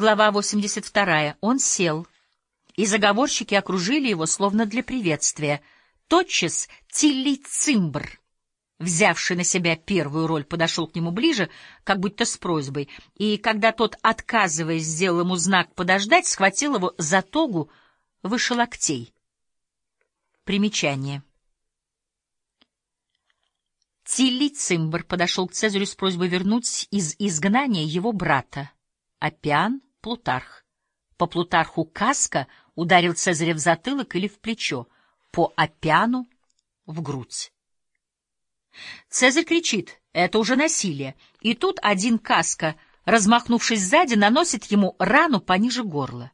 Глава 82. Он сел, и заговорщики окружили его, словно для приветствия. Тотчас Тилли Цимбр, взявший на себя первую роль, подошел к нему ближе, как будто с просьбой, и, когда тот, отказываясь, сделал ему знак подождать, схватил его за тогу выше локтей. Примечание. Тилли Цимбр подошел к Цезарю с просьбой вернуть из изгнания его брата, Апиан Плутарх. По Плутарху Каска ударил Цезаря в затылок или в плечо, по Апиану — в грудь. Цезарь кричит «это уже насилие», и тут один Каска, размахнувшись сзади, наносит ему рану пониже горла.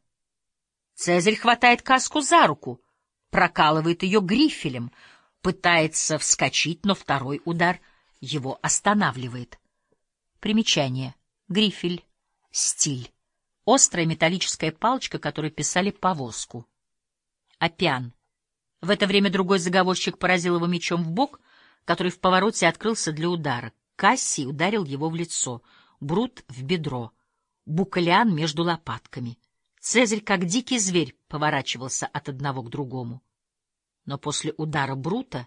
Цезарь хватает Каску за руку, прокалывает ее грифелем — пытается вскочить, но второй удар его останавливает. Примечание. Грифель. Стиль. Острая металлическая палочка, которой писали повозку. Опян. В это время другой заговорщик поразил его мечом в бок, который в повороте открылся для удара. Кассий ударил его в лицо, Брут — в бедро, Букалиан — между лопатками. Цезарь, как дикий зверь, поворачивался от одного к другому. Но после удара Брута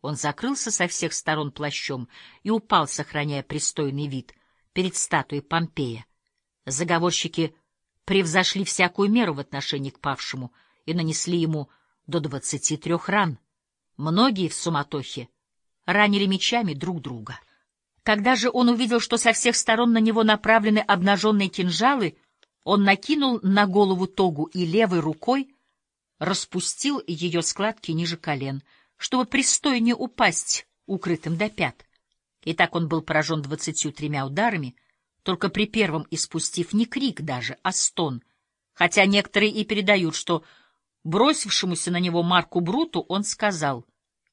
он закрылся со всех сторон плащом и упал, сохраняя пристойный вид, перед статуей Помпея. Заговорщики превзошли всякую меру в отношении к павшему и нанесли ему до двадцати трех ран. Многие в суматохе ранили мечами друг друга. Когда же он увидел, что со всех сторон на него направлены обнаженные кинжалы, он накинул на голову тогу и левой рукой распустил ее складки ниже колен, чтобы пристойнее упасть укрытым до пят. И так он был поражен двадцатью тремя ударами, только при первом испустив не крик даже, а стон, хотя некоторые и передают, что бросившемуся на него Марку Бруту он сказал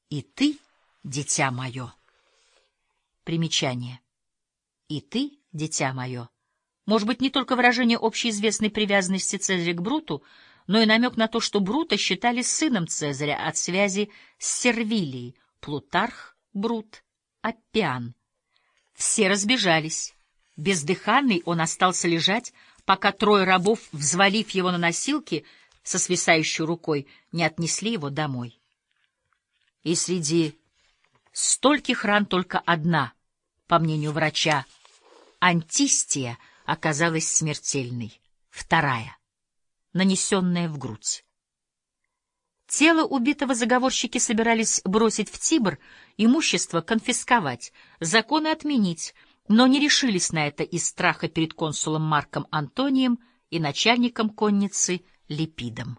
«И ты, дитя мое». Примечание. «И ты, дитя мое». Может быть, не только выражение общеизвестной привязанности Цезаря к Бруту, но и намек на то, что Брута считали сыном Цезаря от связи с Сервилией, Плутарх, Брут, Аппиан. Все разбежались. Бездыханный он остался лежать, пока трое рабов, взвалив его на носилки со свисающей рукой, не отнесли его домой. И среди стольких ран только одна, по мнению врача, антистия оказалась смертельной, вторая нанесенное в грудь. Тело убитого заговорщики собирались бросить в Тибр, имущество конфисковать, законы отменить, но не решились на это из страха перед консулом Марком Антонием и начальником конницы Липидом.